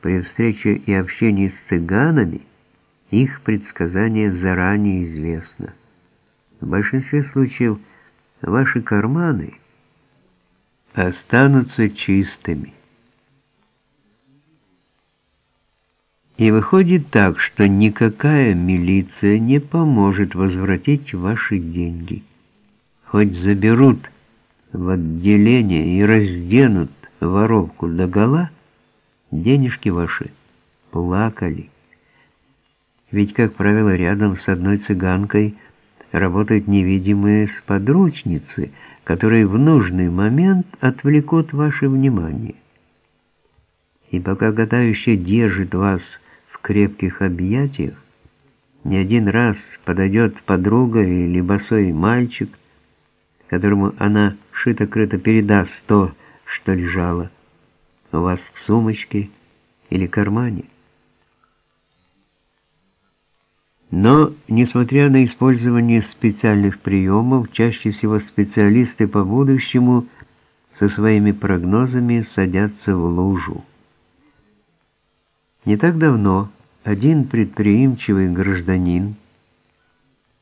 При встрече и общении с цыганами их предсказание заранее известно. В большинстве случаев ваши карманы останутся чистыми. И выходит так, что никакая милиция не поможет возвратить ваши деньги. Хоть заберут в отделение и разденут воровку догола, денежки ваши плакали. Ведь, как правило, рядом с одной цыганкой работают невидимые сподручницы, которые в нужный момент отвлекут ваше внимание. И пока гадающая держит вас крепких объятиях, не один раз подойдет подруга или босой мальчик, которому она шито-крыто передаст то, что лежало у вас в сумочке или кармане. Но, несмотря на использование специальных приемов, чаще всего специалисты по будущему со своими прогнозами садятся в лужу. Не так давно один предприимчивый гражданин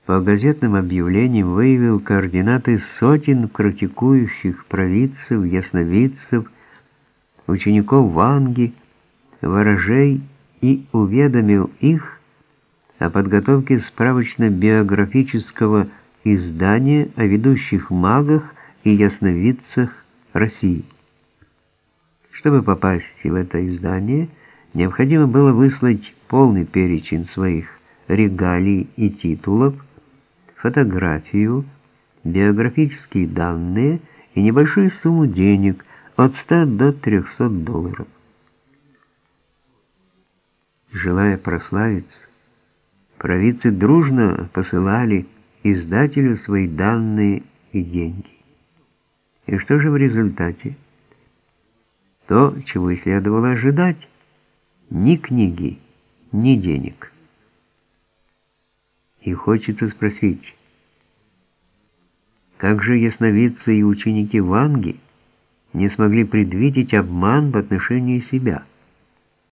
по газетным объявлениям выявил координаты сотен практикующих провидцев, ясновидцев, учеников Ванги, ворожей и уведомил их о подготовке справочно-биографического издания о ведущих магах и ясновидцах России. Чтобы попасть в это издание, необходимо было выслать полный перечень своих регалий и титулов, фотографию, биографические данные и небольшую сумму денег от 100 до 300 долларов. Желая прославиться, провидцы дружно посылали издателю свои данные и деньги. И что же в результате? То, чего и следовало ожидать. Ни книги, ни денег. И хочется спросить, как же ясновидцы и ученики Ванги не смогли предвидеть обман в отношении себя –